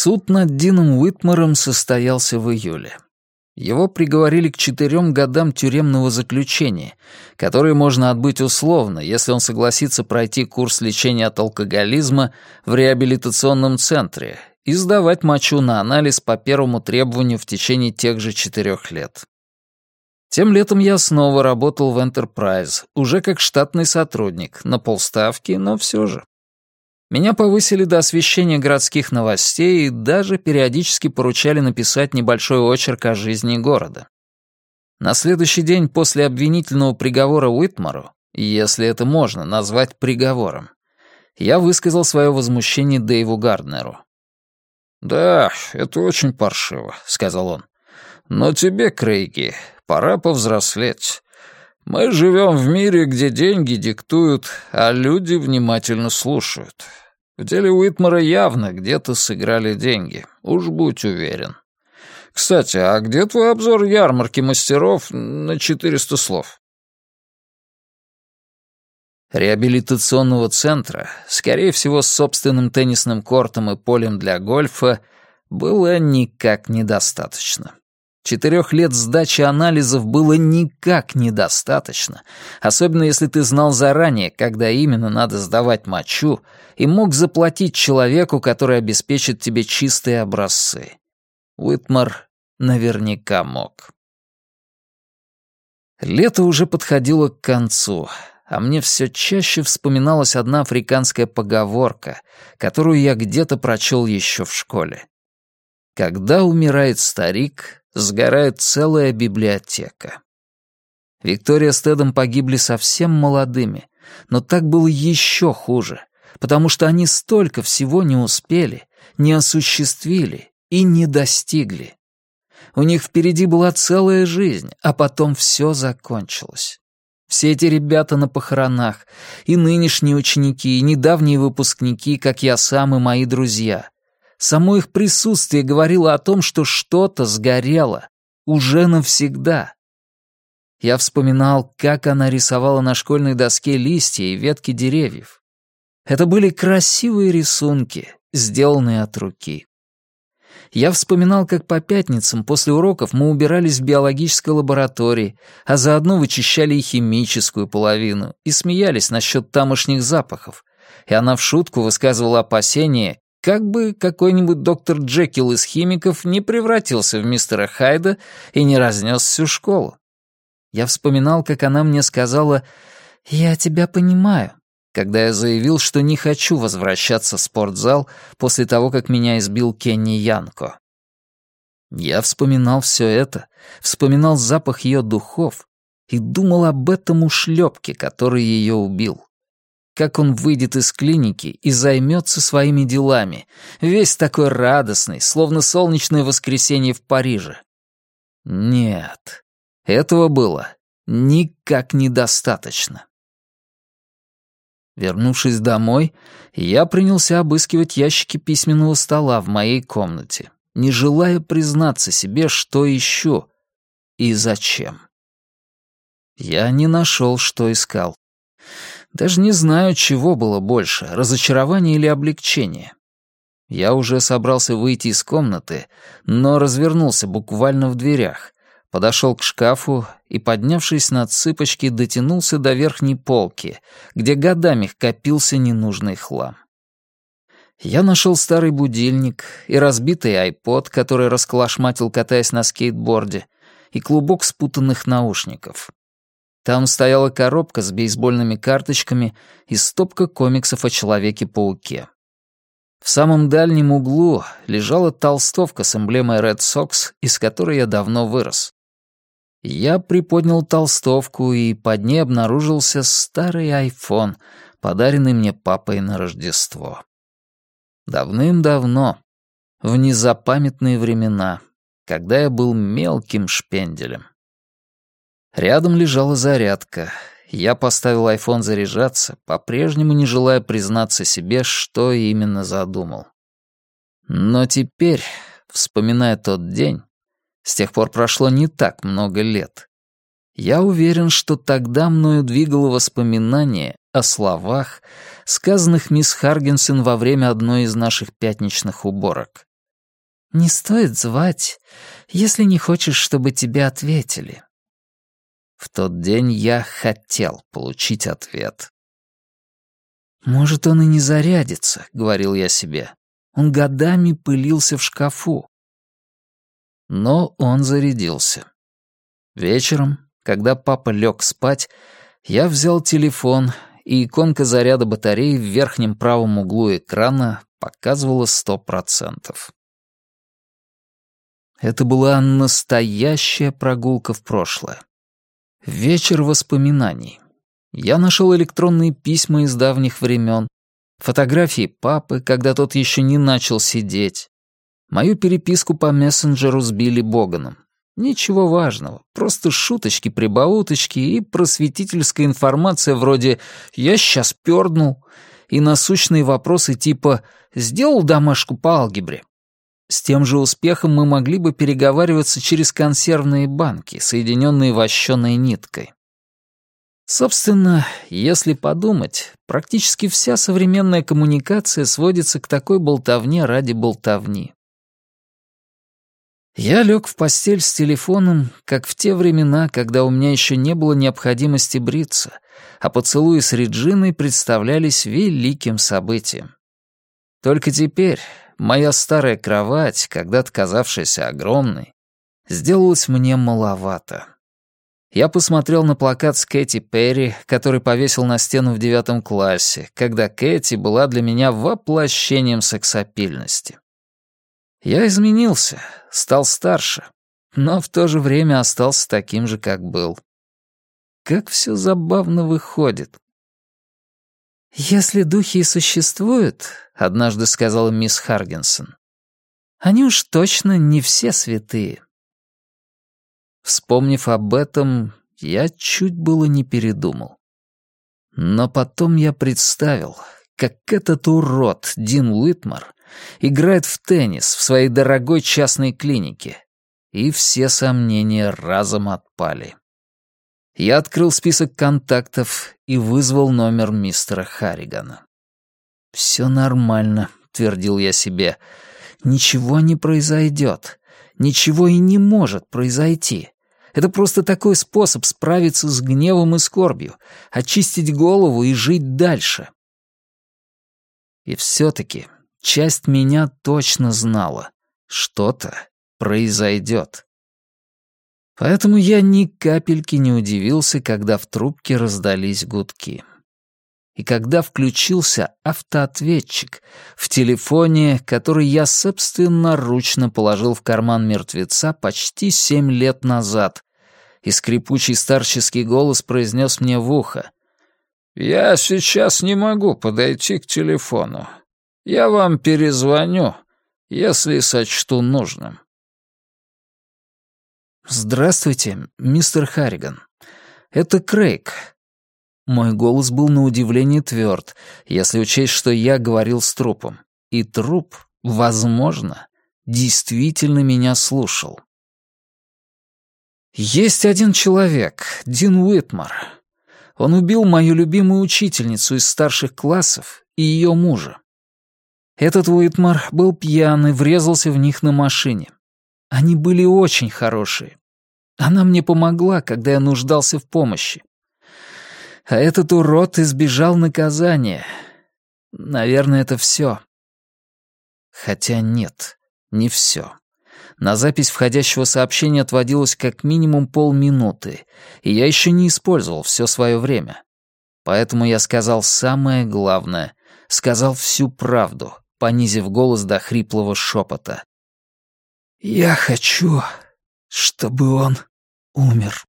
Суд над Дином Уитмаром состоялся в июле. Его приговорили к четырем годам тюремного заключения, которые можно отбыть условно, если он согласится пройти курс лечения от алкоголизма в реабилитационном центре и сдавать мочу на анализ по первому требованию в течение тех же четырех лет. Тем летом я снова работал в Enterprise, уже как штатный сотрудник, на полставки, но все же. Меня повысили до освещения городских новостей и даже периодически поручали написать небольшой очерк о жизни города. На следующий день после обвинительного приговора Уитмару, если это можно назвать приговором, я высказал свое возмущение Дэйву Гарднеру. «Да, это очень паршиво», — сказал он. «Но тебе, Крейги, пора повзрослеть. Мы живем в мире, где деньги диктуют, а люди внимательно слушают. В деле Уитмара явно где-то сыграли деньги, уж будь уверен. Кстати, а где твой обзор ярмарки мастеров на 400 слов? Реабилитационного центра, скорее всего, с собственным теннисным кортом и полем для гольфа, было никак недостаточно. Четырех лет сдачи анализов было никак недостаточно, особенно если ты знал заранее, когда именно надо сдавать мочу, и мог заплатить человеку, который обеспечит тебе чистые образцы. Уитмар наверняка мог. Лето уже подходило к концу, а мне все чаще вспоминалась одна африканская поговорка, которую я где-то прочел еще в школе. Когда умирает старик, сгорает целая библиотека. Виктория с Тедом погибли совсем молодыми, но так было еще хуже, потому что они столько всего не успели, не осуществили и не достигли. У них впереди была целая жизнь, а потом все закончилось. Все эти ребята на похоронах, и нынешние ученики, и недавние выпускники, как я сам и мои друзья, Само их присутствие говорило о том, что что-то сгорело. Уже навсегда. Я вспоминал, как она рисовала на школьной доске листья и ветки деревьев. Это были красивые рисунки, сделанные от руки. Я вспоминал, как по пятницам после уроков мы убирались в биологической лаборатории, а заодно вычищали и химическую половину, и смеялись насчет тамошних запахов. И она в шутку высказывала опасения, как бы какой-нибудь доктор Джекил из химиков не превратился в мистера Хайда и не разнес всю школу. Я вспоминал, как она мне сказала «Я тебя понимаю», когда я заявил, что не хочу возвращаться в спортзал после того, как меня избил Кенни Янко. Я вспоминал все это, вспоминал запах ее духов и думал об этом ушлепке, который ее убил как он выйдет из клиники и займется своими делами, весь такой радостный, словно солнечное воскресенье в Париже. Нет, этого было никак недостаточно. Вернувшись домой, я принялся обыскивать ящики письменного стола в моей комнате, не желая признаться себе, что ищу и зачем. Я не нашел, что искал. Даже не знаю, чего было больше, разочарование или облегчение. Я уже собрался выйти из комнаты, но развернулся буквально в дверях, подошел к шкафу и, поднявшись на цыпочки, дотянулся до верхней полки, где годами копился ненужный хлам. Я нашел старый будильник и разбитый айпод, который расколошматил, катаясь на скейтборде, и клубок спутанных наушников. Там стояла коробка с бейсбольными карточками и стопка комиксов о Человеке-пауке. В самом дальнем углу лежала толстовка с эмблемой Red Sox, из которой я давно вырос. Я приподнял толстовку, и под ней обнаружился старый iPhone, подаренный мне папой на Рождество. Давным-давно, в незапамятные времена, когда я был мелким шпенделем. Рядом лежала зарядка. Я поставил айфон заряжаться, по-прежнему не желая признаться себе, что именно задумал. Но теперь, вспоминая тот день, с тех пор прошло не так много лет, я уверен, что тогда мною двигало воспоминание о словах, сказанных мисс Харгенсен во время одной из наших пятничных уборок. Не стоит звать, если не хочешь, чтобы тебе ответили. В тот день я хотел получить ответ. «Может, он и не зарядится», — говорил я себе. Он годами пылился в шкафу. Но он зарядился. Вечером, когда папа лег спать, я взял телефон, и иконка заряда батареи в верхнем правом углу экрана показывала сто процентов. Это была настоящая прогулка в прошлое. Вечер воспоминаний. Я нашел электронные письма из давних времен, фотографии папы, когда тот еще не начал сидеть, мою переписку по мессенджеру с Билли Боганом. Ничего важного, просто шуточки-прибауточки и просветительская информация вроде «я сейчас пернул» и насущные вопросы типа «сделал домашку по алгебре». С тем же успехом мы могли бы переговариваться через консервные банки, соединенные вощеной ниткой. Собственно, если подумать, практически вся современная коммуникация сводится к такой болтовне ради болтовни. Я лег в постель с телефоном, как в те времена, когда у меня еще не было необходимости бриться, а поцелуи с Реджиной представлялись великим событием. Только теперь моя старая кровать, когда-то казавшаяся огромной, сделалась мне маловато. Я посмотрел на плакат с Кэти Перри, который повесил на стену в девятом классе, когда Кэти была для меня воплощением сексапильности. Я изменился, стал старше, но в то же время остался таким же, как был. Как все забавно выходит. «Если духи и существуют», — однажды сказала мисс Харгенсон, «они уж точно не все святые». Вспомнив об этом, я чуть было не передумал. Но потом я представил, как этот урод Дин Уитмар играет в теннис в своей дорогой частной клинике, и все сомнения разом отпали. Я открыл список контактов и вызвал номер мистера Харригана. «Все нормально», — твердил я себе. «Ничего не произойдет. Ничего и не может произойти. Это просто такой способ справиться с гневом и скорбью, очистить голову и жить дальше. И все-таки часть меня точно знала, что-то произойдет. Поэтому я ни капельки не удивился, когда в трубке раздались гудки. И когда включился автоответчик в телефоне, который я собственноручно положил в карман мертвеца почти семь лет назад, и скрипучий старческий голос произнес мне в ухо. «Я сейчас не могу подойти к телефону. Я вам перезвоню, если сочту нужным». «Здравствуйте, мистер Харриган. Это Крейг. Мой голос был на удивление тверд, если учесть, что я говорил с трупом. И труп, возможно, действительно меня слушал. Есть один человек, Дин Уитмар. Он убил мою любимую учительницу из старших классов и ее мужа. Этот Уитмар был пьяный, врезался в них на машине. Они были очень хорошие. Она мне помогла, когда я нуждался в помощи. А этот урод избежал наказания. Наверное, это все. Хотя нет, не все. На запись входящего сообщения отводилось как минимум полминуты, и я еще не использовал все свое время. Поэтому я сказал самое главное, сказал всю правду, понизив голос до хриплого шепота. «Я хочу, чтобы он умер».